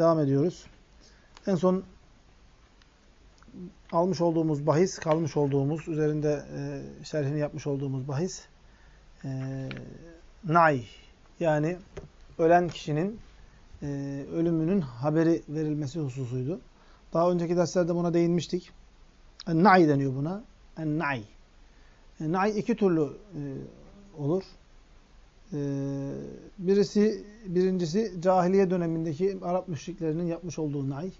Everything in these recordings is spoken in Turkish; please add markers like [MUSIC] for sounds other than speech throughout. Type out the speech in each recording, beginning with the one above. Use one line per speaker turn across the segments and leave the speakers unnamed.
devam ediyoruz. En son almış olduğumuz bahis, kalmış olduğumuz, üzerinde e, şerhini yapmış olduğumuz bahis e, nay yani ölen kişinin e, ölümünün haberi verilmesi hususuydu. Daha önceki derslerde buna değinmiştik. En-na'i deniyor buna. En-na'i. En-na'i iki türlü e, olur. E, birisi, birincisi cahiliye dönemindeki Arap müşriklerinin yapmış olduğu na'i.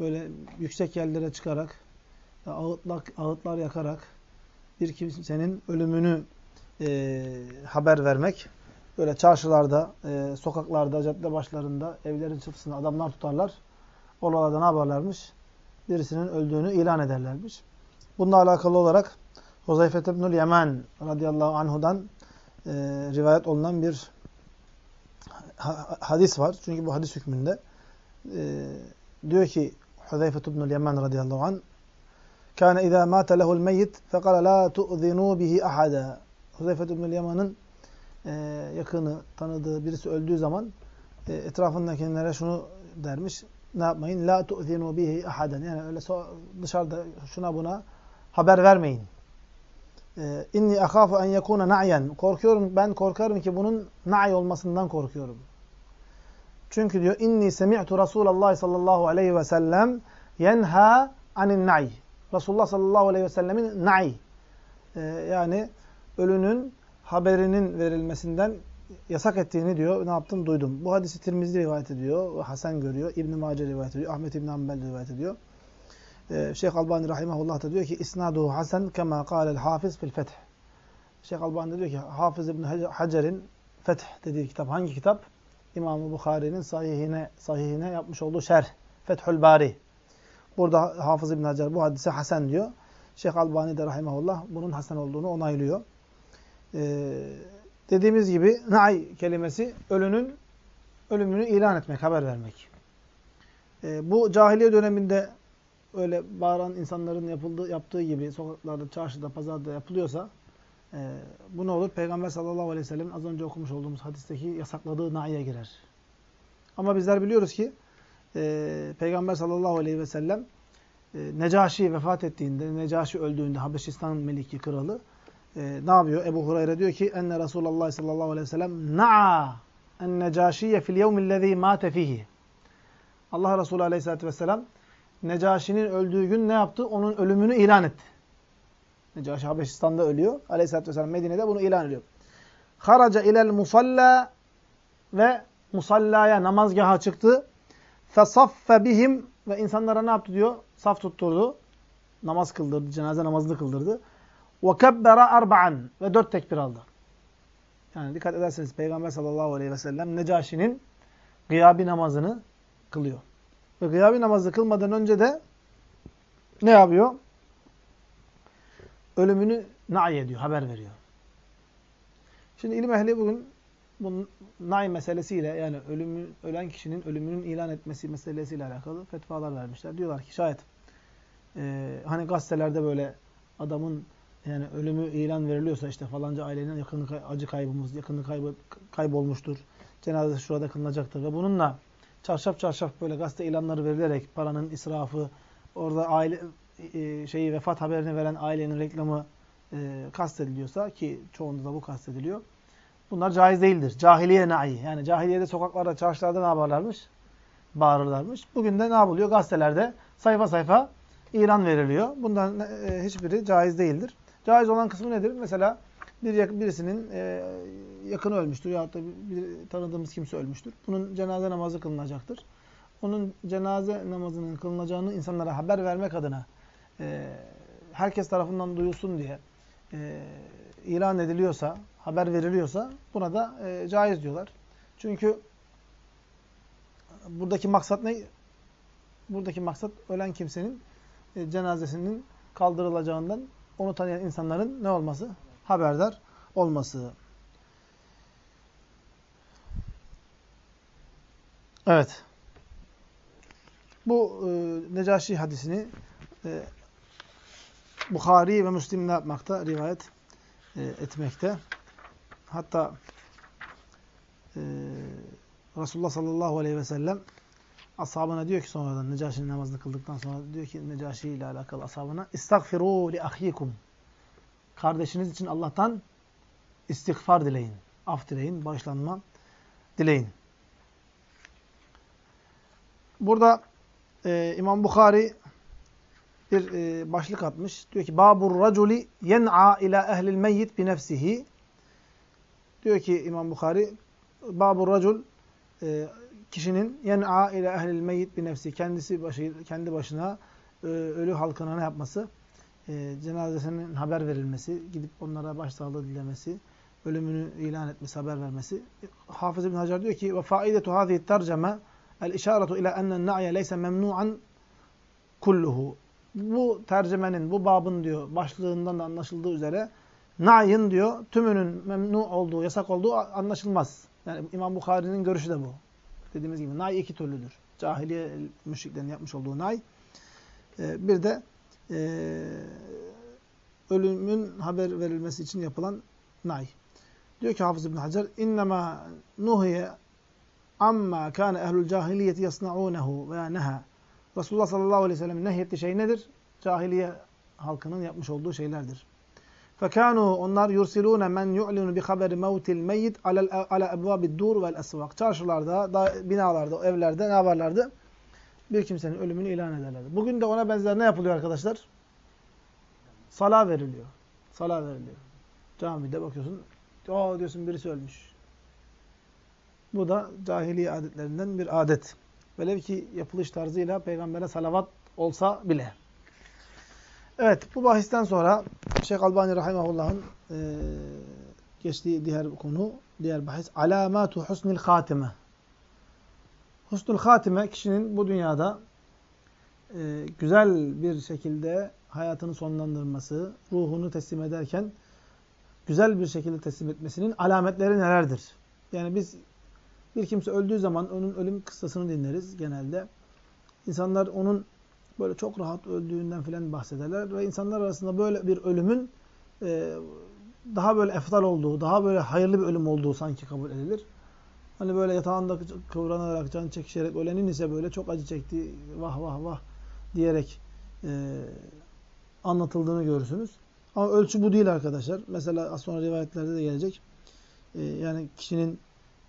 Böyle yüksek yerlere çıkarak, ağıtlar, ağıtlar yakarak bir kimsenin ölümünü e, haber vermek. Böyle çarşılarda, e, sokaklarda, cadde başlarında, evlerin çatısında adamlar tutarlar. Oralarda ne yaparlarmış? Birisinin öldüğünü ilan ederlermiş. Bununla alakalı olarak Huzeyfet ibnül Yemen radıyallahu anhudan e, rivayet olunan bir hadis var. Çünkü bu hadis hükmünde e, diyor ki Huzeyfet ibnül Yemen radıyallahu anh Kâne izâ mâte lehul meyyit fekale lâ tu'zinû bihi ahada. Huzeyfet ibnül Yemen'in e, yakını, tanıdığı birisi öldüğü zaman etrafındakilere şunu dermiş. Ne yapmayın? La tu'zinu bihi ahaden. Yani öyle dışarıda şuna buna haber vermeyin. E, inni akhafu en yekuna na'yen. Korkuyorum ben korkarım ki bunun na'i olmasından korkuyorum. Çünkü diyor inni semi'tu Rasulullah sallallahu aleyhi ve sellem yenha anin na'i. Resulullah sallallahu aleyhi ve sellemin na'i. E, yani ölünün haberinin verilmesinden yasak ettiğini diyor. Ne yaptım? Duydum. Bu hadisi Tirmizi rivayet ediyor. Hasan görüyor. İbn-i Mace rivayet ediyor. Ahmet İbn Hanbel rivayet ediyor. Ee, Şeyh Albani Rahimahullah da diyor ki İsnaduhu Hasan kema kâlel hafız fil feth. Şeyh Albani diyor ki Hafız İbn Hacer'in Feth dediği kitap. Hangi kitap? İmam-ı Bukhari'nin sahihine, sahihine yapmış olduğu şerh. Fethül Bari. Burada Hafız İbn Hacer bu hadise Hasan diyor. Şeyh Albani de Rahimahullah bunun Hasan olduğunu onaylıyor. Ee, dediğimiz gibi na'i kelimesi ölünün ölümünü ilan etmek, haber vermek. Ee, bu cahiliye döneminde öyle bağıran insanların yapıldığı, yaptığı gibi sokaklarda, çarşıda, pazarda yapılıyorsa e, bu ne olur? Peygamber sallallahu aleyhi ve sellem az önce okumuş olduğumuz hadisteki yasakladığı na'iye girer. Ama bizler biliyoruz ki e, Peygamber sallallahu aleyhi ve sellem e, Necaşi vefat ettiğinde, Necaşi öldüğünde Habeşistan meliki kralı e, ne yapıyor? Ebu Hureyre diyor ki enne Resulullah sallallahu aleyhi ve sellem na'a en necaşiye fil yevmillezî mâte fihi. Allah Resulü aleyhissalatü vesselam Necaşi'nin öldüğü gün ne yaptı? Onun ölümünü ilan etti. Necaşi Habeşistan'da ölüyor. Aleyhisselatü Vesselam Medine'de bunu ilan ediyor. Haraca ilel musalla ve musallaya, namazgaha çıktı. Fesaffe bihim ve insanlara ne yaptı diyor? Saf tutturdu. Namaz kıldırdı, cenaze namazını kıldırdı. Ve kebbera erba'an ve dört tekbir aldı. Yani dikkat ederseniz Peygamber sallallahu aleyhi ve sellem Necaşi'nin gıyabi namazını kılıyor. Ve gıyabi namazı kılmadan önce de ne yapıyor? Ölümünü na'i ediyor, haber veriyor. Şimdi ilim ehli bugün bu na'i meselesiyle yani ölümü, ölen kişinin ölümünün ilan etmesi meselesiyle alakalı fetvalar vermişler. Diyorlar ki şayet e, hani gazetelerde böyle adamın yani ölümü ilan veriliyorsa işte falanca ailenin yakını acı kaybımız, yakını kaybı, kaybolmuştur. Cenazesi şurada kılınacaktır ve bununla çarşaf çarşaf böyle gazete ilanları verilerek paranın israfı, orada aile e, şeyi vefat haberini veren ailenin reklamı e, kastediliyorsa ki çoğunda da bu kastediliyor. Bunlar caiz değildir. Cahiliye na'i. Yani cahiliyede sokaklarda, çarşılarda ne yaparlarmış? Bağırırlarmış. Bugün de ne yapılıyor? Gazetelerde sayfa sayfa ilan veriliyor. Bundan e, hiçbiri caiz değildir. Caiz olan kısmı nedir? Mesela bir birisinin e, yakını ölmüştür ya da bir tanıdığımız kimse ölmüştür. Bunun cenaze namazı kılınacaktır. Onun cenaze namazının kılınacağını insanlara haber vermek adına e, herkes tarafından duyulsun diye e, ilan ediliyorsa, haber veriliyorsa buna da e, caiz diyorlar. Çünkü buradaki maksat ne? Buradaki maksat ölen kimsenin e, cenazesinin kaldırılacağından onu tanıyan insanların ne olması? Haberdar olması. Evet. Bu e, Necaşi hadisini e, Bukhari ve Müslim ne yapmakta? Rivayet e, etmekte. Hatta e, Resulullah sallallahu aleyhi ve sellem ashabına diyor ki sonradan Necaşi'nin namazını kıldıktan sonra diyor ki Necaşi ile alakalı ashabına İstagfiru li ahikum. Kardeşiniz için Allah'tan istiğfar dileyin. Af dileyin, bağışlanma dileyin. Burada e, İmam Bukhari bir e, başlık atmış. Diyor ki Babur raculi yen'a ila ehlil meyyit bi nefsihi. Diyor ki İmam Bukhari Babur racul e, kişinin yen'a ila ehlil meyyit bi nefsi kendisi başı kendi başına e, ölü halkına ne yapması? E, cenazesinin haber verilmesi, gidip onlara başsağlığı dilemesi, ölümünü ilan etmesi, haber vermesi. Hafız İbn Hacer diyor ki ve faidetu hadihi terceme el işaretu ila ennen na'ye leyse memnu'an kulluhu. Bu tercemenin, bu babın diyor başlığından da anlaşıldığı üzere na'yın diyor tümünün memnu olduğu, yasak olduğu anlaşılmaz. Yani İmam Bukhari'nin görüşü de bu. Dediğimiz gibi nay iki türlüdür. Cahiliye müşriklerin yapmış olduğu nay. Ee, bir de e, ölümün haber verilmesi için yapılan nay. Diyor ki Hafız İbn Hacer innema nuhiye amma kana ehlul cahiliyeti yasnaunehu veya neha. Resulullah sallallahu aleyhi ve sellem nehyetti şey nedir? Cahiliye halkının yapmış olduğu şeylerdir. Fekanu onlar yursilune men yu'linu bi haberi mevtil meyyit ala ala ebvabi'd-dur vel esvak. Çarşılarda, da, binalarda, evlerde ne yaparlardı? Bir kimsenin ölümünü ilan ederlerdi. Bugün de ona benzer ne yapılıyor arkadaşlar? Sala veriliyor. Sala veriliyor. Camide bakıyorsun, o diyorsun birisi ölmüş. Bu da cahiliye adetlerinden bir adet. Velev ki yapılış tarzıyla peygambere salavat olsa bile. Evet, bu bahisten sonra Şeyh Albani Rahimahullah'ın e, geçtiği diğer konu, diğer bahis, alamatu husnil hatime. Husnul hatime, kişinin bu dünyada e, güzel bir şekilde hayatını sonlandırması, ruhunu teslim ederken güzel bir şekilde teslim etmesinin alametleri nelerdir? Yani biz bir kimse öldüğü zaman onun ölüm kıssasını dinleriz genelde. İnsanlar onun böyle çok rahat öldüğünden filan bahsederler ve insanlar arasında böyle bir ölümün e, daha böyle eftal olduğu, daha böyle hayırlı bir ölüm olduğu sanki kabul edilir. Hani böyle yatağında kıvranarak, can çekişerek ölenin ise böyle çok acı çekti, vah vah vah diyerek e, anlatıldığını görürsünüz. Ama ölçü bu değil arkadaşlar. Mesela az sonra rivayetlerde de gelecek. E, yani kişinin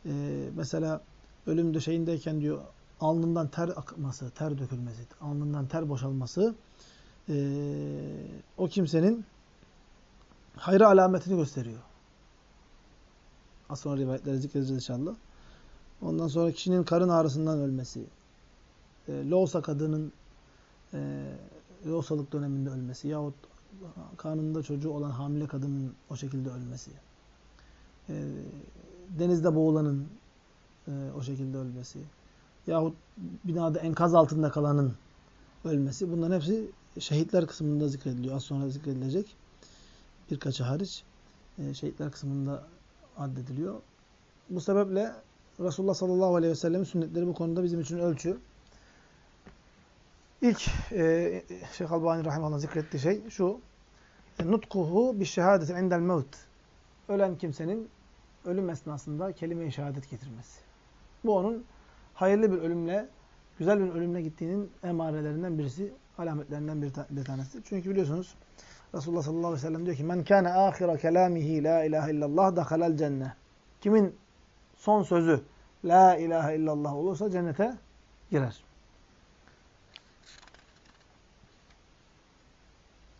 e, mesela ölüm döşeğindeyken diyor alnından ter akması, ter dökülmesi, alnından ter boşalması e, o kimsenin hayra alametini gösteriyor. Az sonra rivayetleri zikredeceğiz inşallah. Ondan sonra kişinin karın ağrısından ölmesi, e, loğusa kadının e, loğusalık döneminde ölmesi yahut karnında çocuğu olan hamile kadının o şekilde ölmesi, e, denizde boğulanın e, o şekilde ölmesi, yahut binada enkaz altında kalanın ölmesi. Bunların hepsi şehitler kısmında zikrediliyor. Az sonra zikredilecek. Birkaçı hariç e, şehitler kısmında addediliyor. Bu sebeple Resulullah sallallahu aleyhi ve sellem'in sünnetleri bu konuda bizim için ölçü. İlk e, Şeyh Albani Rahimahullah zikrettiği şey şu. Nutkuhu bi şehadeti indel mevt. Ölen kimsenin ölüm esnasında kelime-i şehadet getirmesi. Bu onun hayırlı bir ölümle, güzel bir ölümle gittiğinin emarelerinden birisi, alametlerinden bir, ta bir tanesi. Çünkü biliyorsunuz Resulullah sallallahu aleyhi ve sellem diyor ki men kâne âhira kelâmihi la ilahe illallah dakhalel cenne. Kimin son sözü la ilahe illallah olursa cennete girer.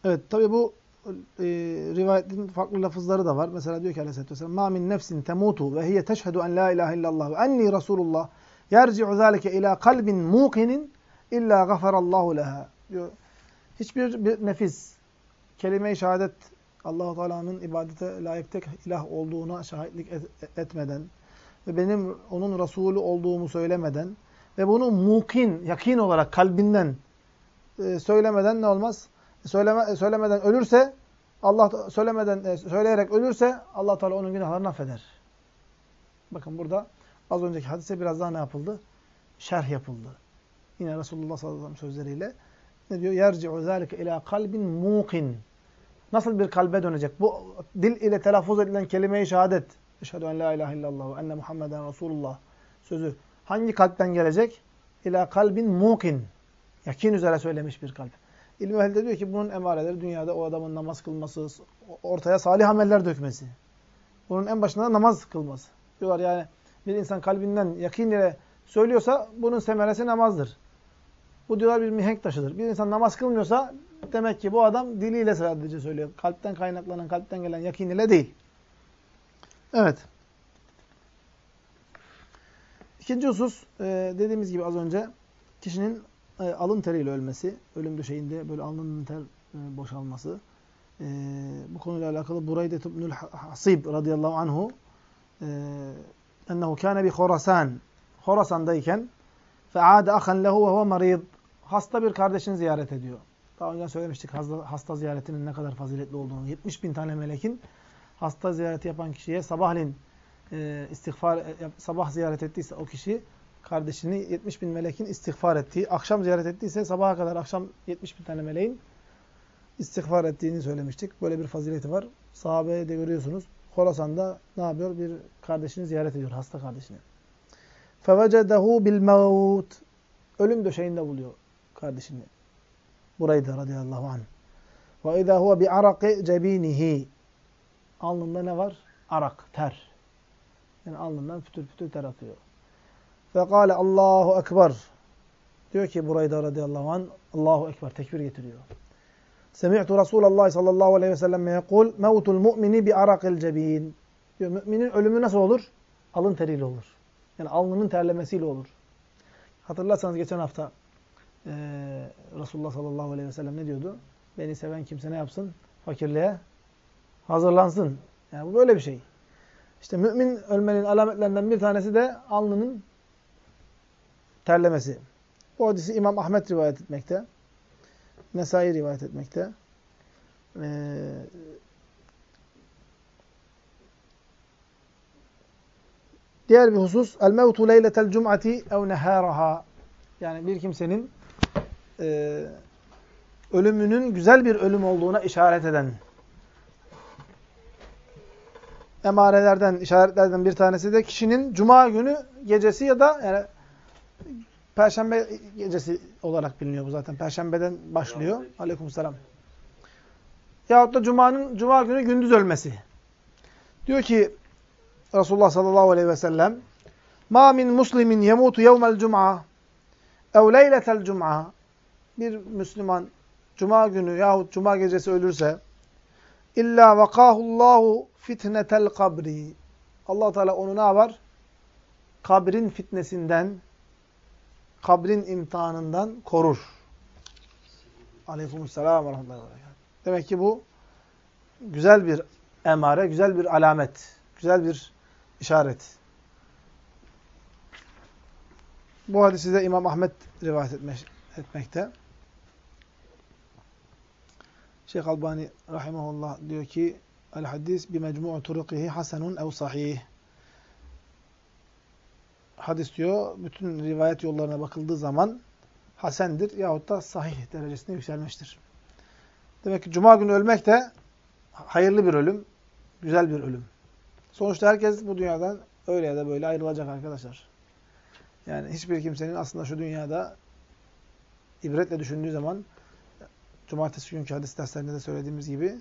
Evet tabi bu e, rivayetin farklı lafızları da var. Mesela diyor ki aleyhissalatü vesselam مَا مِنْ نَفْسٍ تَمُوتُ وَهِيَ تَشْهَدُ اَنْ لَا اِلَٰهِ اِلَّا اللّٰهُ وَاَنِّي رَسُولُ اللّٰهِ يَرْجِعُ ذَٰلِكَ اِلَى قَلْبٍ مُوقِنٍ اِلَّا غَفَرَ اللّٰهُ لَهَا diyor. Hiçbir bir nefis kelime-i şehadet allah Teala'nın ibadete layık tek ilah olduğuna şahitlik et, etmeden ve benim onun Resulü olduğumu söylemeden ve bunu mukin, yakin olarak kalbinden e, söylemeden ne olmaz? Söyleme, söylemeden ölürse Allah söylemeden e, söyleyerek ölürse Allah Teala onun günahlarını affeder. Bakın burada az önceki hadise biraz daha ne yapıldı? Şerh yapıldı. Yine Resulullah sallallahu aleyhi ve sellem sözleriyle ne diyor? Yerci'u zâlike ilâ kalbin muqin. Nasıl bir kalbe dönecek? Bu dil ile telaffuz edilen kelime-i şehadet. Eşhedü en la ilahe illallah ve enne Muhammeden Resulullah sözü hangi kalpten gelecek? ila kalbin muqin. Yakin üzere söylemiş bir kalp. İlmi ehli de diyor ki bunun emareleri dünyada o adamın namaz kılması, ortaya salih ameller dökmesi. Bunun en başında da namaz kılması. Diyorlar yani bir insan kalbinden yakin ile söylüyorsa bunun semeresi namazdır. Bu diyorlar bir mihenk taşıdır. Bir insan namaz kılmıyorsa demek ki bu adam diliyle sadece söylüyor. Kalpten kaynaklanan, kalpten gelen yakin ile değil. Evet. İkinci husus e, dediğimiz gibi az önce kişinin e, alın teriyle ölmesi, ölüm döşeğinde böyle alnının ter e, boşalması. Bu konuyla alakalı Burayde ibnül Hasib radıyallahu anhu e, ennehu kâne bi Khorasan Horasan'dayken fe'âde ahan lehu ve huve marid hasta bir kardeşini ziyaret ediyor. Daha önce söylemiştik hasta, hasta ziyaretinin ne kadar faziletli olduğunu. 70 bin tane melekin hasta ziyareti yapan kişiye sabahleyin e, istiğfar, e, sabah ziyaret ettiyse o kişi kardeşini 70 bin melekin istiğfar ettiği, akşam ziyaret ettiyse sabaha kadar akşam 70 bin tane meleğin istiğfar ettiğini söylemiştik. Böyle bir fazileti var. Sahabeye de görüyorsunuz. Horasan'da ne yapıyor? Bir kardeşini ziyaret ediyor, hasta kardeşini. فَوَجَدَهُ بِالْمَوْتِ Ölüm döşeğinde buluyor kardeşini. Burayı da radıyallahu anh. وَاِذَا هُوَ بِعَرَقِ جَب۪ينِهِ Alnında ne var? Arak, ter. Yani alnından pütür pütür ter akıyor. Ve kâle Allahu Ekber. Diyor ki Burayda radıyallahu anh, Allahu Ekber, tekbir getiriyor. Semi'tu Resulallah sallallahu aleyhi ve sellem yekul, mevtul mu'mini bi arakil cebin. Diyor, müminin ölümü nasıl olur? Alın teriyle olur. Yani alnının terlemesiyle olur. Hatırlarsanız geçen hafta e, Resulullah sallallahu aleyhi ve sellem ne diyordu? Beni seven kimse ne yapsın? Fakirliğe hazırlansın. Yani bu böyle bir şey. İşte mümin ölmenin alametlerinden bir tanesi de alnının terlemesi. Bu hadisi İmam Ahmet rivayet etmekte. Nesai rivayet etmekte. Ee, diğer bir husus el mevtu leyletel cum'ati ev neharaha. Yani bir kimsenin e, ölümünün güzel bir ölüm olduğuna işaret eden emarelerden, işaretlerden bir tanesi de kişinin cuma günü gecesi ya da yani Perşembe gecesi olarak biliniyor bu zaten. Perşembeden başlıyor. Aleykümselam. Yahut da Cuma'nın Cuma günü gündüz ölmesi. Diyor ki Resulullah sallallahu aleyhi ve sellem Ma min muslimin yemutu yevmel cum'a ev leyletel cum'a Bir Müslüman Cuma günü yahut Cuma gecesi ölürse illa vakahullahu fitnetel kabri allah Teala onu ne yapar? Kabrin fitnesinden kabrin imtihanından korur. Aleykümselam ve rahmetullahi Demek ki bu güzel bir emare, güzel bir alamet, güzel bir işaret. Bu hadisi de İmam Ahmet rivayet etmekte. Şeyh Albani rahimahullah diyor ki el hadis bi mecmu'u turukihi hasenun ev sahih hadis diyor, bütün rivayet yollarına bakıldığı zaman hasendir yahut da sahih derecesine yükselmiştir. Demek ki cuma günü ölmek de hayırlı bir ölüm, güzel bir ölüm. Sonuçta herkes bu dünyadan öyle ya da böyle ayrılacak arkadaşlar. Yani hiçbir kimsenin aslında şu dünyada ibretle düşündüğü zaman cumartesi günkü hadis derslerinde de söylediğimiz gibi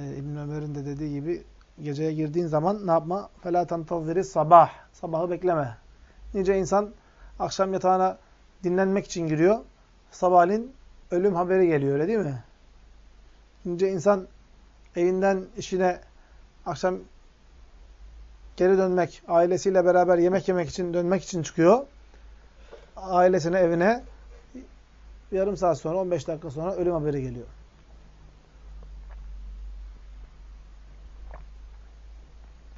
e, İbn Ömer'in de dediği gibi geceye girdiğin zaman ne yapma? فَلَا تَنْتَظِرِ sabah. Sabahı bekleme. Nice insan akşam yatağına dinlenmek için giriyor. Sabahleyin ölüm haberi geliyor öyle değil mi? Nice insan evinden işine akşam geri dönmek, ailesiyle beraber yemek yemek için dönmek için çıkıyor. Ailesine, evine yarım saat sonra, 15 dakika sonra ölüm haberi geliyor.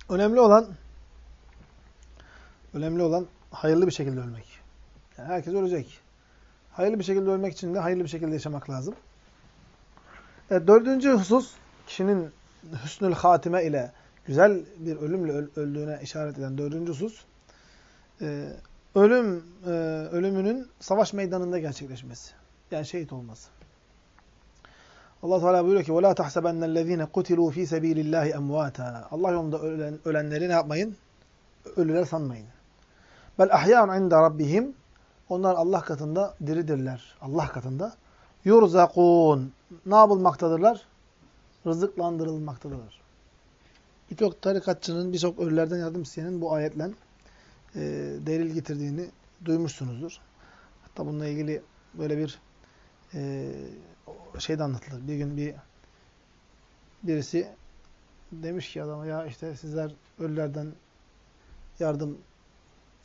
Önemli olan önemli olan hayırlı bir şekilde ölmek. Yani herkes ölecek. Hayırlı bir şekilde ölmek için de hayırlı bir şekilde yaşamak lazım. Evet, dördüncü husus, kişinin hüsnül hatime ile güzel bir ölümle öldüğüne işaret eden dördüncü husus, e, ölüm e, ölümünün savaş meydanında gerçekleşmesi. Yani şehit olması. Allah Teala buyuruyor ki: "Vela tahsabennellezine kutilu fi sabilillahi emvata." Allah yolunda ölen, ölenleri ne yapmayın? Ölüler sanmayın. Bel ahyaun inde rabbihim Onlar Allah katında diridirler. Allah katında. Yurzakun. Ne yapılmaktadırlar? Rızıklandırılmaktadırlar. Birçok tarikatçının, birçok ölülerden yardım isteyenin bu ayetle e, delil getirdiğini duymuşsunuzdur. Hatta bununla ilgili böyle bir e, şey de anlatılır. Bir gün bir birisi demiş ki adama ya işte sizler ölülerden yardım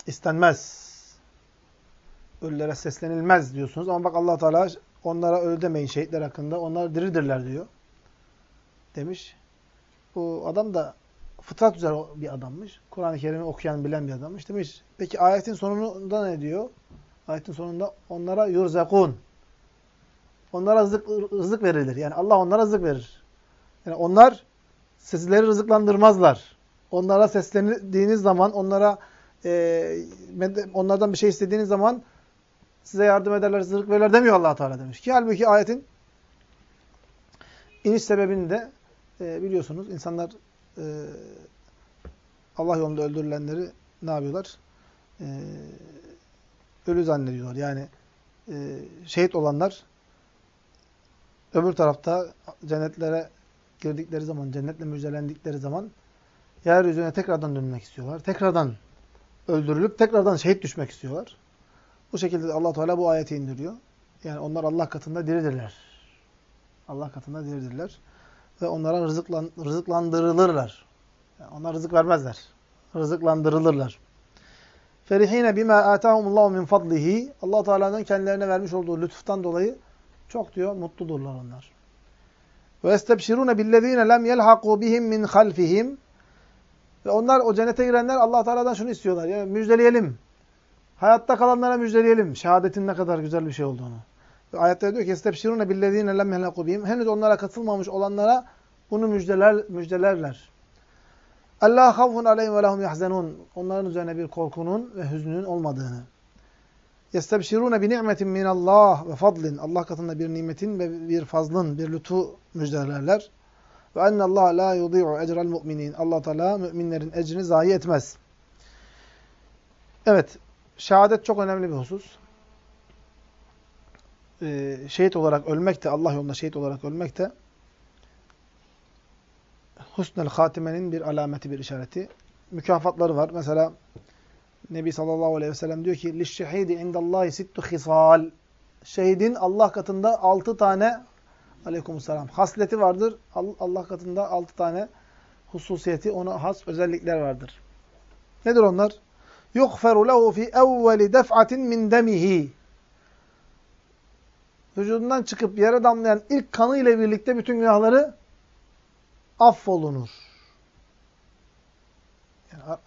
istenmez. Ölülere seslenilmez diyorsunuz. Ama bak allah Teala onlara öyle demeyin şehitler hakkında. Onlar diridirler diyor. Demiş. Bu adam da fıtrat üzere bir adammış. Kur'an-ı Kerim'i okuyan, bilen bir adammış. Demiş. Peki ayetin sonunda ne diyor? Ayetin sonunda onlara yurzakun. Onlara rızık, rızık verilir. Yani Allah onlara rızık verir. Yani onlar sizleri rızıklandırmazlar. Onlara seslendiğiniz zaman, onlara e, onlardan bir şey istediğiniz zaman size yardım ederler, rızık verirler demiyor allah Teala demiş ki. Halbuki ayetin iniş sebebini de e, biliyorsunuz. insanlar e, Allah yolunda öldürülenleri ne yapıyorlar? E, ölü zannediyorlar. Yani e, şehit olanlar öbür tarafta cennetlere girdikleri zaman, cennetle müjdelendikleri zaman yeryüzüne tekrardan dönmek istiyorlar. Tekrardan öldürülüp tekrardan şehit düşmek istiyorlar. Bu şekilde allah Teala bu ayeti indiriyor. Yani onlar Allah katında diridirler. Allah katında diridirler. Ve onlara rızıklan, rızıklandırılırlar. Yani onlar rızık vermezler. Rızıklandırılırlar. Ferihine bima atahumullahu min fadlihi. Allah Teala'nın kendilerine vermiş olduğu lütuftan dolayı çok diyor mutludurlar onlar. Ve estebşirune billezine lem yelhaku bihim min halfihim. Ve onlar o cennete girenler Allah Teala'dan şunu istiyorlar. Yani müjdeleyelim. Hayatta kalanlara müjdeleyelim. Şehadetin ne kadar güzel bir şey olduğunu. Ve ayette diyor ki estebşirune billezine lem yelhaku bihim. Henüz onlara katılmamış olanlara bunu müjdeler, müjdelerler. Allah havfun aleyhim ve lehum yahzenun. Onların üzerine bir korkunun ve hüznün olmadığını. Ni'metin min Allah ve fadlin. Allah katında bir nimetin ve bir fazlın, bir lütfu müjdelerler. Ve enne Allah la yudi'u ecrel mu'minin. Allah Teala müminlerin ecrini zayi etmez. Evet, şehadet çok önemli bir husus. Ee, şehit olarak ölmek de, Allah yolunda şehit olarak ölmek de husnel hatimenin bir alameti, bir işareti. Mükafatları var. Mesela Nebi sallallahu aleyhi ve sellem diyor ki لِشْشَهِيدِ اِنْدَ اللّٰهِ سِتُّ خِصَالٍ Şehidin Allah katında altı tane aleykümselam hasleti vardır. Allah katında altı tane hususiyeti, ona has özellikler vardır. Nedir onlar? يُغْفَرُ لَهُ فِي اَوَّلِ دَفْعَةٍ مِنْ دَمِهِ Vücudundan çıkıp yere damlayan ilk kanı ile birlikte bütün günahları affolunur. Yani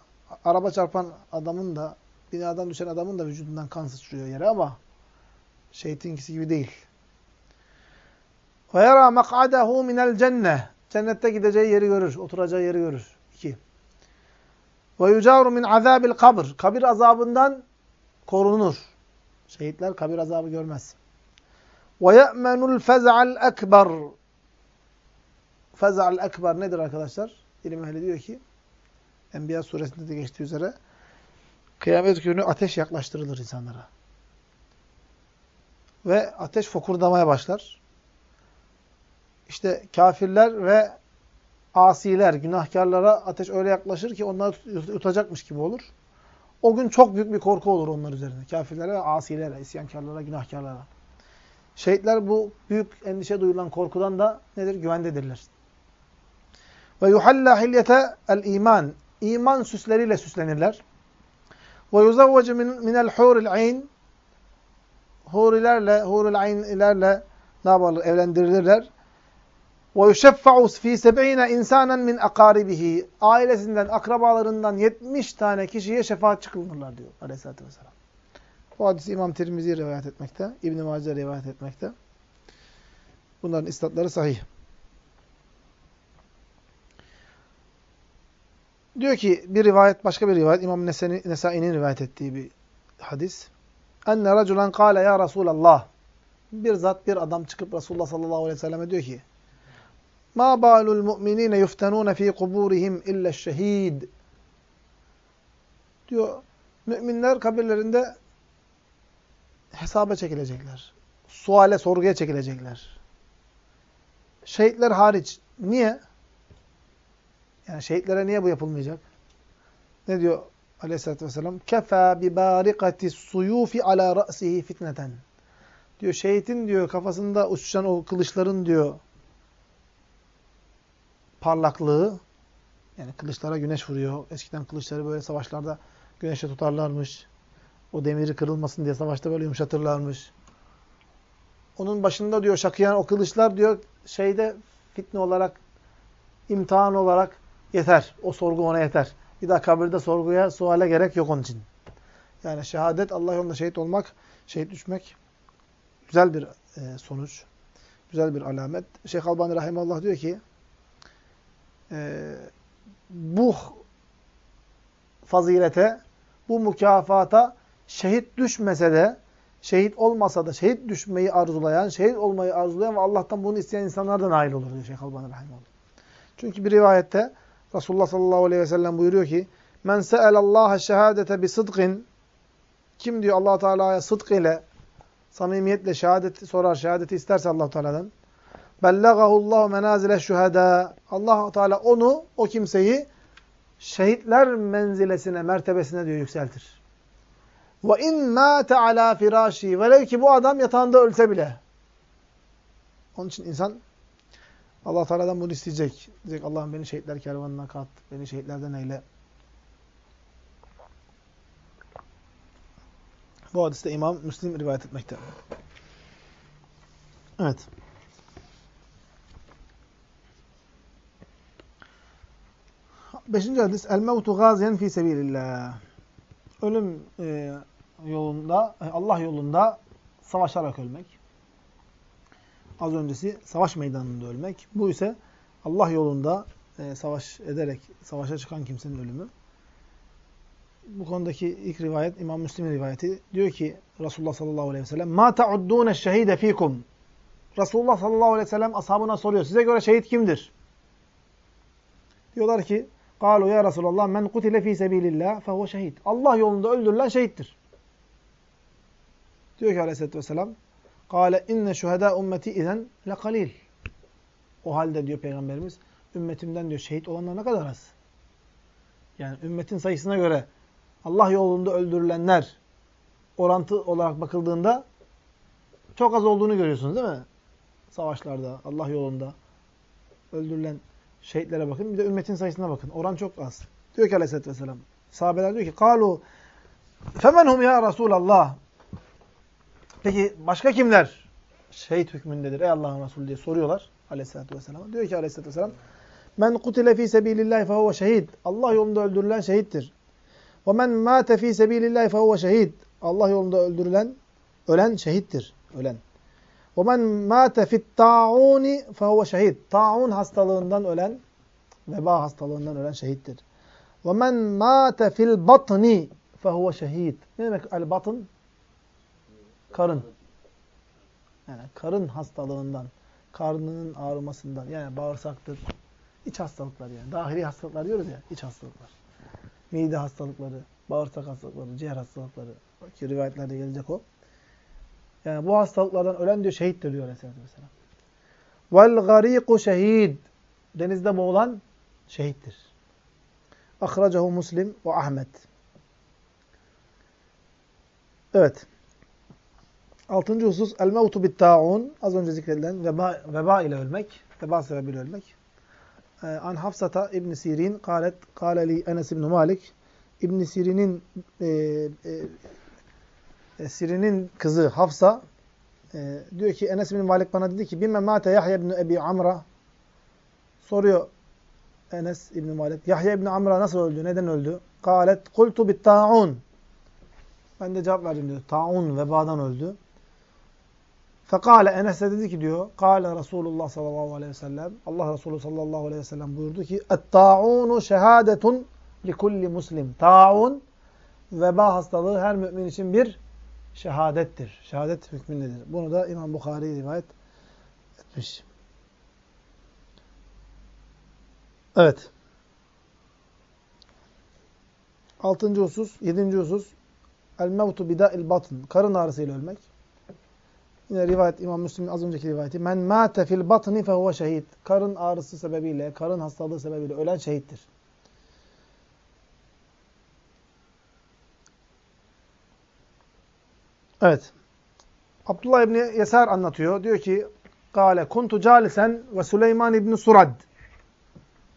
araba çarpan adamın da, binadan düşen adamın da vücudundan kan sıçrıyor yere ama şehitinkisi gibi değil. وَيَرَى مَقْعَدَهُ مِنَ الْجَنَّةِ Cennette gideceği yeri görür, oturacağı yeri görür. İki. وَيُجَارُ مِنْ عَذَابِ الْقَبْرِ Kabir azabından korunur. Şehitler kabir azabı görmez. وَيَأْمَنُ الْفَزَعَ الْأَكْبَرِ Feza'l ekber nedir arkadaşlar? İlim ehli diyor ki Enbiya suresinde de geçtiği üzere kıyamet günü ateş yaklaştırılır insanlara. Ve ateş fokurdamaya başlar. İşte kafirler ve asiler, günahkarlara ateş öyle yaklaşır ki onları yutacakmış gibi olur. O gün çok büyük bir korku olur onlar üzerinde. Kafirlere ve asilere, isyankarlara, günahkarlara. Şehitler bu büyük endişe duyulan korkudan da nedir? Güvendedirler. Ve yuhalla hilyete el iman. İman süsleriyle süslenirler. Ve yuzavvacu minel huril ayn. Hurilerle, huril aynlerle ne yaparlar? Evlendirilirler. Ve yuşeffa'u fi seb'ine insanen min akaribihi. Ailesinden, akrabalarından 70 tane kişiye şefaat çıkılırlar diyor aleyhissalatü vesselam. Bu hadisi İmam Tirmizi rivayet etmekte. İbn-i rivayet etmekte. Bunların istatları sahih. Diyor ki bir rivayet, başka bir rivayet, İmam Nesai'nin rivayet ettiği bir hadis. Enne raculan kâle ya Resulallah. Bir zat, bir adam çıkıp Resulullah sallallahu aleyhi ve selleme diyor ki Ma balul mu'minine yuftenûne fî kuburihim illa şehid. Diyor, müminler kabirlerinde hesaba çekilecekler. Suale, sorguya çekilecekler. Şehitler hariç. Niye? Yani şehitlere niye bu yapılmayacak? Ne diyor aleyhissalatü vesselam? Kefa bi barikati suyufi ala ra'sihi fitneten. Diyor şehitin diyor kafasında uçuşan o kılıçların diyor parlaklığı yani kılıçlara güneş vuruyor. Eskiden kılıçları böyle savaşlarda güneşe tutarlarmış. O demiri kırılmasın diye savaşta böyle yumuşatırlarmış. Onun başında diyor şakıyan o kılıçlar diyor şeyde fitne olarak, imtihan olarak yeter. O sorgu ona yeter. Bir daha kabirde sorguya, suale gerek yok onun için. Yani şehadet, Allah yolunda şehit olmak, şehit düşmek güzel bir e, sonuç. Güzel bir alamet. Şeyh Albani Rahimallah diyor ki e, bu fazilete, bu mükafata şehit düşmese de, şehit olmasa da şehit düşmeyi arzulayan, şehit olmayı arzulayan ve Allah'tan bunu isteyen insanlar da nail olur diyor Şeyh Albani Rahimullah. Çünkü bir rivayette Resulullah sallallahu aleyhi ve sellem buyuruyor ki Men se'elallaha şehadete bi sıdkın Kim diyor allah Teala'ya sıdk ile samimiyetle şehadeti sorar, şehadeti isterse allah Teala'dan bellagahullahu menazile şuhada allah Teala onu, o kimseyi şehitler menzilesine, mertebesine diyor yükseltir. Ve in mâte alâ firâşî. Velev ki bu adam yatağında ölse bile. Onun için insan Allah Teala'dan bunu isteyecek. Diyecek Allah'ım beni şehitler kervanına kat. Beni şehitlerden eyle. Bu hadiste İmam Müslim rivayet etmekte. Evet. Beşinci hadis. El mevtu gaziyen fi sebilillah. Ölüm e, yolunda, e, Allah yolunda savaşarak ölmek. Az öncesi savaş meydanında ölmek. Bu ise Allah yolunda e, savaş ederek savaşa çıkan kimsenin ölümü. Bu konudaki ilk rivayet İmam Müslim'in rivayeti. Diyor ki Resulullah sallallahu aleyhi ve sellem مَا تَعُدُّونَ الشَّهِيدَ ف۪يكُمْ Resulullah sallallahu aleyhi ve sellem ashabına soruyor. Size göre şehit kimdir? Diyorlar ki قالوا ya Resulallah men kutile fi sebilillah fehuve şehit. Allah yolunda öldürülen şehittir. Diyor ki aleyhissalatü vesselam Kale inne şuhedâ ümmeti izen lekalil. O halde diyor Peygamberimiz ümmetimden diyor şehit olanlar ne kadar az. Yani ümmetin sayısına göre Allah yolunda öldürülenler orantı olarak bakıldığında çok az olduğunu görüyorsunuz değil mi? Savaşlarda, Allah yolunda öldürülen şehitlere bakın. Bir de ümmetin sayısına bakın. Oran çok az. Diyor ki aleyhissalatü vesselam. Sahabeler diyor ki قَالُوا فَمَنْهُمْ ya Resulallah Peki başka kimler şehit hükmündedir ey Allah'ın Resulü diye soruyorlar aleyhissalatü vesselam. Diyor ki aleyhissalatü vesselam Men kutile fi sebilillahi fehuve şehid. Allah yolunda öldürülen şehittir. Ve men mâte fi sebilillahi fehuve şehid. Allah yolunda öldürülen, ölen şehittir. Ölen. Ve men mâte fit ta'uni fehuve şehid. Ta'un hastalığından ölen, veba hastalığından ölen şehittir. Ve men mâte fil batni fehuve şehid. Ne demek el batın? Karın. Yani karın hastalığından, karnının ağrımasından, yani bağırsaktır, iç hastalıklar yani. Dahili hastalıklar diyoruz ya, iç hastalıklar. Mide hastalıkları, bağırsak hastalıkları, ciğer hastalıkları. Ki rivayetlerde gelecek o. Yani bu hastalıklardan ölen diyor şehittir diyor Aleyhisselatü Vesselam. Vel şehid. Denizde boğulan şehittir. Akracahu Muslim ve Ahmet. Evet. Altıncı husus el mevtu bit taun az önce zikredilen veba, veba ile ölmek, veba sebebiyle ölmek. Ee, an Hafsata İbn Sirin kalet kâle li Enes İbn Malik İbn Sirin'in e, e, e, Sirin'in kızı Hafsa e, diyor ki Enes İbn Malik bana dedi ki bimme mate Yahya İbn Ebi Amra soruyor Enes İbn Malik Yahya İbn Amra nasıl öldü? Neden öldü? Kalet kultu bit taun ben de cevap verdim diyor. Taun vebadan öldü. Fekale Enes de dedi ki diyor. Kale Resulullah sallallahu aleyhi ve sellem. Allah Resulü sallallahu aleyhi ve sellem buyurdu ki. Et-ta'unu şehadetun likulli muslim. Ta'un veba hastalığı her mümin için bir şehadettir. Şehadet hükmündedir. Bunu da İmam Bukhari rivayet etmiş. Evet. Altıncı husus, yedinci husus. El mevtu bida'il batın. Karın ağrısıyla ölmek. Yine rivayet İmam Müslim'in az önceki rivayeti. Men mâte fil batni fehuve şehid. Karın ağrısı sebebiyle, karın hastalığı sebebiyle ölen şehittir. Evet. Abdullah İbni Yesar anlatıyor. Diyor ki Kale kuntu calisen ve Süleyman İbni Surad.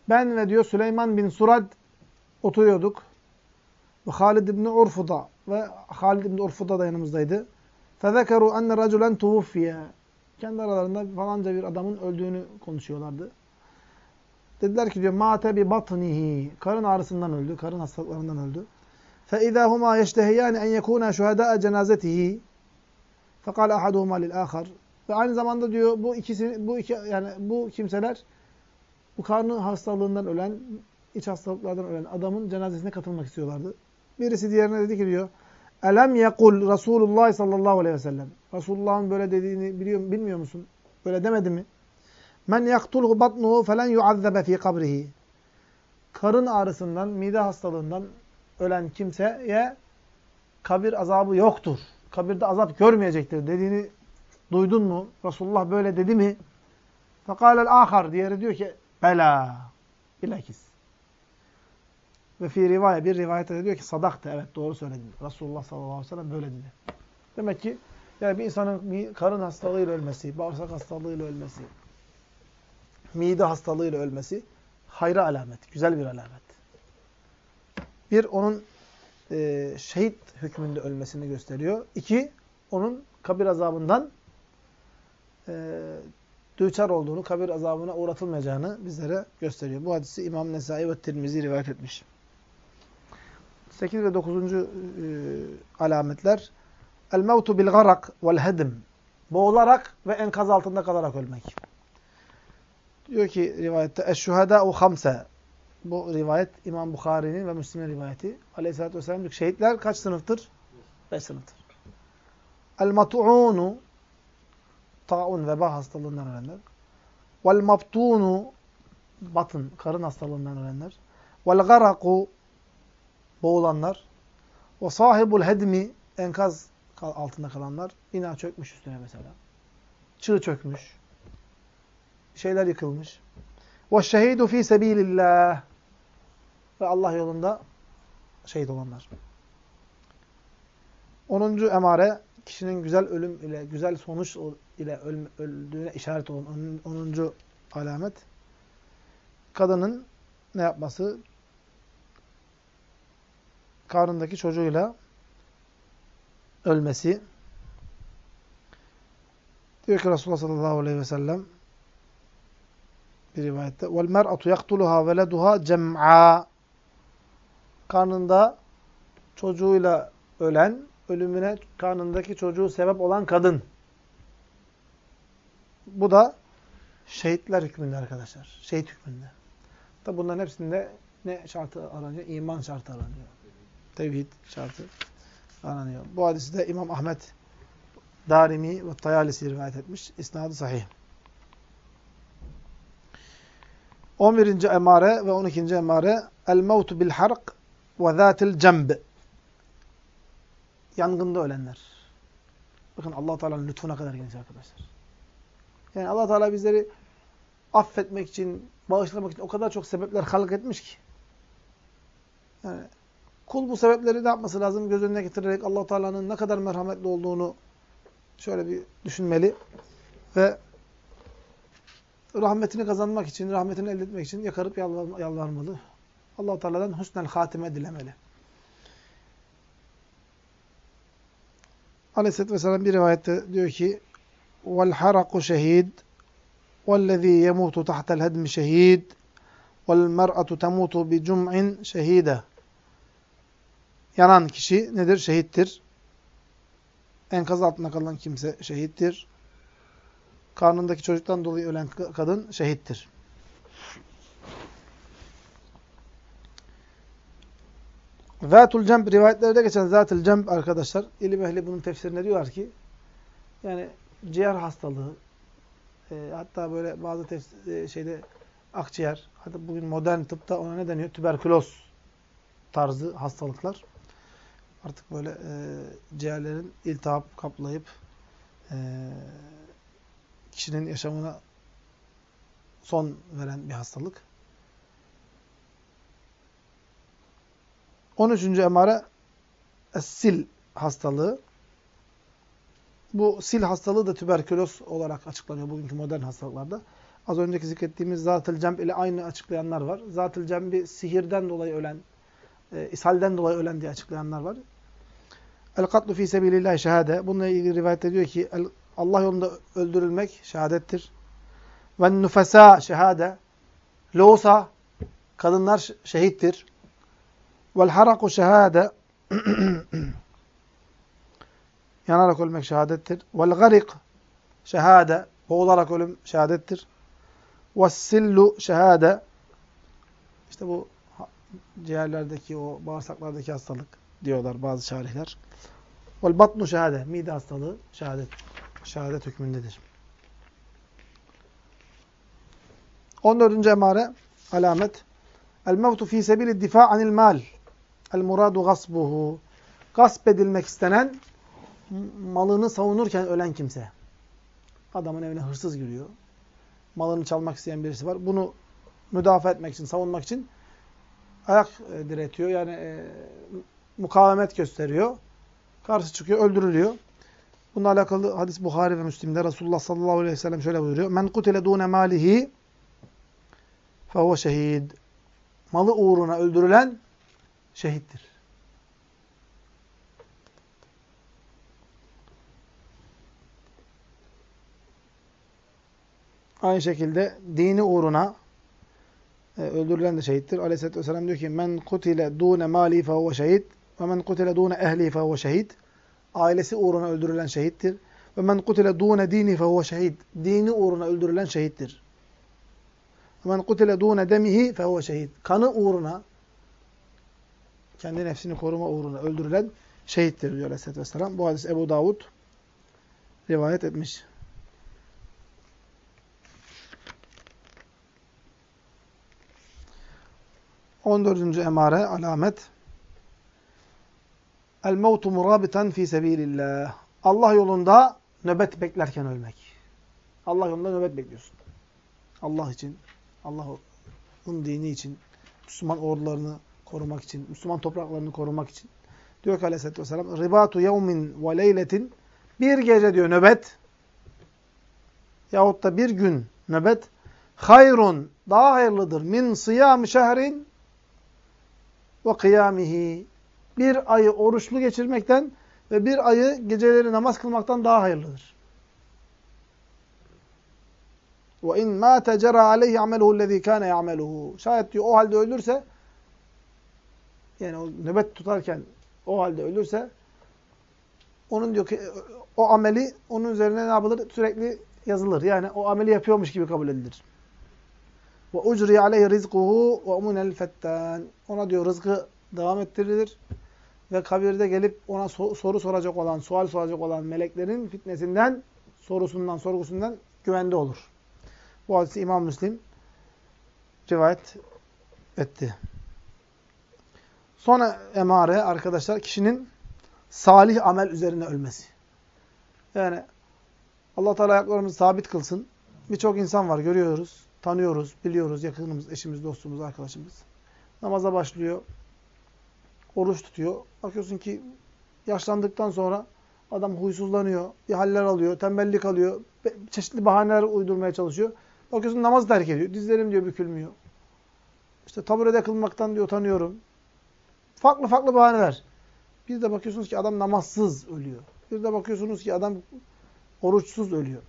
Ben ve diyor Süleyman bin Surad oturuyorduk. Ve Halid İbni Urfuda ve Halid İbni Urfuda da yanımızdaydı. فَذَكَرُوا اَنَّ رَجُلًا تُوفِيَ Kendi aralarında falanca bir adamın öldüğünü konuşuyorlardı. Dediler ki diyor mate bi batnihi. Karın ağrısından öldü, karın hastalıklarından öldü. فَاِذَا هُمَا يَشْتَهِيَانِ اَنْ يَكُونَا شُهَدَاءَ جَنَازَتِهِ فَقَالَ اَحَدُهُمَا لِلْآخَرِ Ve aynı zamanda diyor bu ikisi bu iki yani bu kimseler bu karnı hastalığından ölen, iç hastalıklardan ölen adamın cenazesine katılmak istiyorlardı. Birisi diğerine dedi ki diyor Elem yekul Resulullah sallallahu aleyhi ve sellem. Resulullah'ın böyle dediğini biliyor, bilmiyor musun? Böyle demedi mi? Men yaktulhu batnuhu felen yuazzebe fi kabrihi. Karın ağrısından, mide hastalığından ölen kimseye kabir azabı yoktur. Kabirde azap görmeyecektir dediğini duydun mu? Resulullah böyle dedi mi? Fekalel ahar. Diğeri diyor ki bela. Bilakis. Ve fi rivayet bir rivayette de diyor ki sadaktı. Evet doğru söyledin. Resulullah sallallahu aleyhi ve sellem böyle dedi. Demek ki yani bir insanın karın hastalığıyla ölmesi, bağırsak hastalığıyla ölmesi, mide hastalığıyla ölmesi hayra alamet. Güzel bir alamet. Bir, onun e, şehit hükmünde ölmesini gösteriyor. İki, onun kabir azabından e, düçar olduğunu, kabir azabına uğratılmayacağını bizlere gösteriyor. Bu hadisi İmam Nesai ve Tirmizi rivayet etmiş. 8 ve 9. E, alametler El-mevtu bil-garak vel-hedm Boğularak ve enkaz altında kalarak ölmek. Diyor ki rivayette Eşşuhedâ'u hamse Bu rivayet İmam Bukhari'nin ve Müslim'in rivayeti. Aleyhisselatü Vesselam diyor şehitler kaç sınıftır? Beş sınıftır. El-mat'unu taun veba hastalığından ölenler. Vel-mabtunu batın, karın hastalığından ölenler. Vel-garaku boğulanlar. O sahibul hedmi enkaz altında kalanlar. Bina çökmüş üstüne mesela. Çığ çökmüş. Şeyler yıkılmış. Ve şehidu fi sebilillah. Ve Allah yolunda şehit olanlar. Onuncu emare kişinin güzel ölüm ile, güzel sonuç ile öldüğüne işaret olan onuncu alamet kadının ne yapması? karnındaki çocuğuyla ölmesi. Diyor ki Resulullah sallallahu aleyhi ve sellem bir rivayette وَالْمَرْأَةُ يَقْتُلُهَا وَلَدُهَا جَمْعًا Karnında çocuğuyla ölen, ölümüne karnındaki çocuğu sebep olan kadın. Bu da şehitler hükmünde arkadaşlar. Şehit hükmünde. Tabi bunların hepsinde ne şartı aranıyor? İman şartı aranıyor tevhid şartı aranıyor. Bu hadisi de İmam Ahmet Darimi ve Tayalisi rivayet etmiş. İsnadı sahih. 11. emare ve 12. emare El-mevtu bil-harq ve zâtil cemb Yangında ölenler. Bakın allah Teala'nın lütfuna kadar geniş arkadaşlar. Yani allah Teala bizleri affetmek için, bağışlamak için o kadar çok sebepler halk etmiş ki. Yani Kul bu sebepleri ne yapması lazım? Göz önüne getirerek allah Teala'nın ne kadar merhametli olduğunu şöyle bir düşünmeli. Ve rahmetini kazanmak için, rahmetini elde etmek için yakarıp yalvarmalı. allah Teala'dan husnel hatime dilemeli. Aleyhisselatü Vesselam bir rivayette diyor ki وَالْحَرَقُ شَهِيدٌ وَالَّذ۪ي يَمُوتُ تَحْتَ الْهَدْمِ شَهِيدٌ وَالْمَرْأَةُ تَمُوتُ بِجُمْعٍ شَهِيدًا yanan kişi nedir? Şehittir. Enkaz altında kalan kimse şehittir. Karnındaki çocuktan dolayı ölen kadın şehittir. Zatul cemb rivayetlerde geçen zatul cemb arkadaşlar ilim ehli bunun tefsirine diyorlar ki yani ciğer hastalığı e, hatta böyle bazı tefsir, e, şeyde akciğer hatta bugün modern tıpta ona ne deniyor? Tüberküloz tarzı hastalıklar artık böyle e, ciğerlerin iltihap kaplayıp e, kişinin yaşamına son veren bir hastalık. 13. emare sil hastalığı. Bu sil hastalığı da tüberküloz olarak açıklanıyor bugünkü modern hastalıklarda. Az önceki zikrettiğimiz zatıl cemb ile aynı açıklayanlar var. Zatıl cembi sihirden dolayı ölen, e, ishalden dolayı ölen diye açıklayanlar var. El katlu fi sebilillahi şehade. Bununla ilgili rivayet ediyor ki Allah yolunda öldürülmek şehadettir. Ve nüfesa şehade. Loğusa kadınlar şehittir. Vel haraku şehade. [CLEARS THROAT] Yanarak ölmek şehadettir. Vel garik şehade. Boğularak ölüm şehadettir. Ve sillu şehade. İşte bu ciğerlerdeki o bağırsaklardaki hastalık diyorlar bazı şarihler. Vel batnu şehade. Mide hastalığı şehadet. Şehadet hükmündedir. 14. emare alamet El mevtu fi sebili difa anil mal. El muradu gasbuhu. Gasp edilmek istenen malını savunurken ölen kimse. Adamın evine hırsız giriyor. Malını çalmak isteyen birisi var. Bunu müdafaa etmek için, savunmak için ayak e, diretiyor. Yani e, mukavemet gösteriyor. Karşı çıkıyor, öldürülüyor. Bununla alakalı hadis Buhari ve Müslim'de Resulullah sallallahu aleyhi ve sellem şöyle buyuruyor. Men kutile dune malihi fehuve şehid. Malı uğruna öldürülen şehittir. Aynı şekilde dini uğruna e, öldürülen de şehittir. Aleyhisselatü Vesselam diyor ki men kutile dune mali fehuve şehid ve men kutile dune ehli fehuve şehid. Ailesi uğruna öldürülen şehittir. Ve men kutile dune dini fehuve şehid. Dini uğruna öldürülen şehittir. Ve men kutile dune demihi fehuve şehid. Kanı uğruna kendi nefsini koruma uğruna öldürülen şehittir diyor Aleyhisselatü Vesselam. Bu hadis Ebu Davud rivayet etmiş. On dördüncü emare, alamet. El mevtu murabitan fi sebilillah. Allah yolunda nöbet beklerken ölmek. Allah yolunda nöbet bekliyorsun. Allah için, Allah'ın dini için, Müslüman ordularını korumak için, Müslüman topraklarını korumak için. Diyor ki aleyhissalatü vesselam, ribatu yevmin ve leyletin bir gece diyor nöbet yahut da bir gün nöbet hayrun daha hayırlıdır min sıyam şehrin ve kıyamihi bir ayı oruçlu geçirmekten ve bir ayı geceleri namaz kılmaktan daha hayırlıdır. İn mâte cera aleyhi ameluhu lezî kâne ya'meluhu. Şayet diyor o halde ölürse yani o nöbet tutarken o halde ölürse onun diyor ki o ameli onun üzerine ne yapılır? Sürekli yazılır. Yani o ameli yapıyormuş gibi kabul edilir. Ve ucri aleyhi rizkuhu ve umunel fettan. Ona diyor rızkı devam ettirilir ve kabirde gelip ona soru soracak olan, sual soracak olan meleklerin fitnesinden, sorusundan, sorgusundan güvende olur. Bu hadisi İmam Müslim rivayet etti. Sonra emare arkadaşlar kişinin salih amel üzerine ölmesi. Yani Allah Teala ayaklarımızı sabit kılsın. Birçok insan var görüyoruz, tanıyoruz, biliyoruz yakınımız, eşimiz, dostumuz, arkadaşımız. Namaza başlıyor oruç tutuyor. Bakıyorsun ki yaşlandıktan sonra adam huysuzlanıyor, bir haller alıyor, tembellik alıyor, çeşitli bahaneler uydurmaya çalışıyor. Bakıyorsun namaz terk ediyor. Dizlerim diyor bükülmüyor. İşte taburede kılmaktan diyor tanıyorum. Farklı farklı bahaneler. Bir de bakıyorsunuz ki adam namazsız ölüyor. Bir de bakıyorsunuz ki adam oruçsuz ölüyor.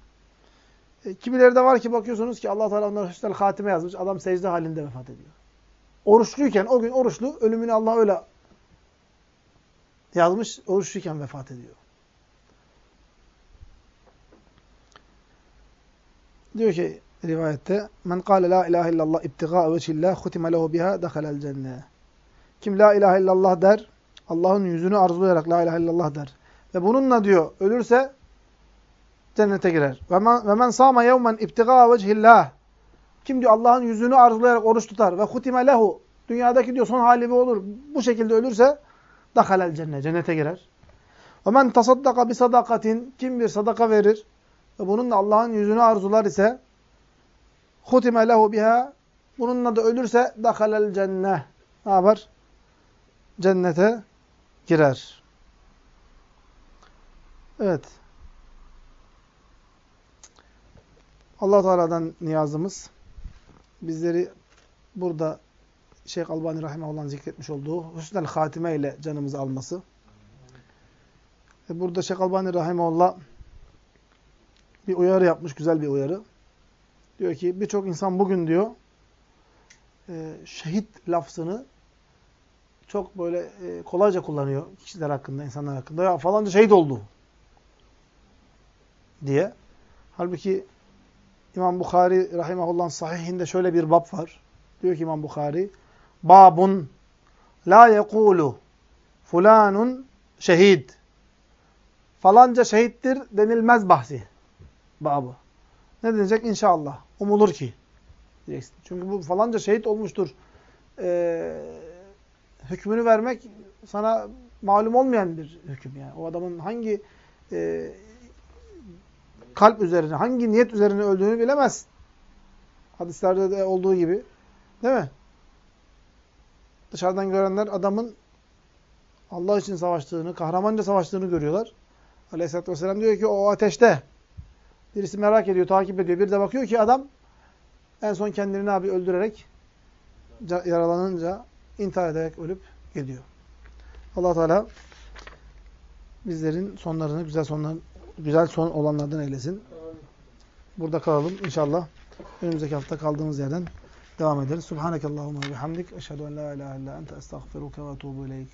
E, kimileri de var ki bakıyorsunuz ki Allah Teala onlara hüsnel hatime yazmış. Adam secde halinde vefat ediyor. Oruçluyken o gün oruçlu ölümünü Allah öyle yazmış, oruçluyken vefat ediyor. Diyor ki rivayette men kâle la ilahe illallah ibtigâ veçillâh hutime lehu biha dehalel cenne. Kim la ilahe illallah der, Allah'ın yüzünü arzulayarak la ilahe illallah der. Ve bununla diyor ölürse cennete girer. Ve men, ve men sâme yevmen ibtigâ vechillah. Kim diyor Allah'ın yüzünü arzulayarak oruç tutar ve hutime lehu. Dünyadaki diyor son hali bu olur. Bu şekilde ölürse dakalel cennet. Cennete girer. Ve men tasaddaka bi sadakatin. Kim bir sadaka verir ve bununla Allah'ın yüzünü arzular ise hutime lehu biha. Bununla da ölürse dakalel cennet. Ne yapar? Cennete girer. Evet. Allah Teala'dan niyazımız bizleri burada Şeyh Albani Rahimahullah'ın zikretmiş olduğu hüsnel hatime ile canımızı alması. Ve burada Şeyh Albani Rahimahullah bir uyarı yapmış, güzel bir uyarı. Diyor ki birçok insan bugün diyor e, şehit lafzını çok böyle e, kolayca kullanıyor kişiler hakkında, insanlar hakkında. Ya falanca şehit oldu diye. Halbuki İmam Bukhari Rahimahullah'ın sahihinde şöyle bir bab var. Diyor ki İmam Bukhari, Babun la yekulu fulanun şehid. Falanca şehittir denilmez bahsi. Babı. Ne denecek? İnşallah. Umulur ki. Diyeceksin. Çünkü bu falanca şehit olmuştur. Ee, hükmünü vermek sana malum olmayan bir hüküm yani. O adamın hangi e, kalp üzerine, hangi niyet üzerine öldüğünü bilemez. Hadislerde de olduğu gibi. Değil mi? Dışarıdan görenler adamın Allah için savaştığını, kahramanca savaştığını görüyorlar. Aleyhisselatü Vesselam diyor ki o ateşte. Birisi merak ediyor, takip ediyor. Bir de bakıyor ki adam en son kendini abi öldürerek yaralanınca intihar ederek ölüp gidiyor. allah Teala bizlerin sonlarını güzel sonlar, güzel son olanlardan eylesin. Burada kalalım inşallah. Önümüzdeki hafta kaldığımız yerden devam ederiz. Subhanakallahumma ve bihamdik. Eşhedü en la ilahe illa ente estağfiruke ve etûbü ileyk.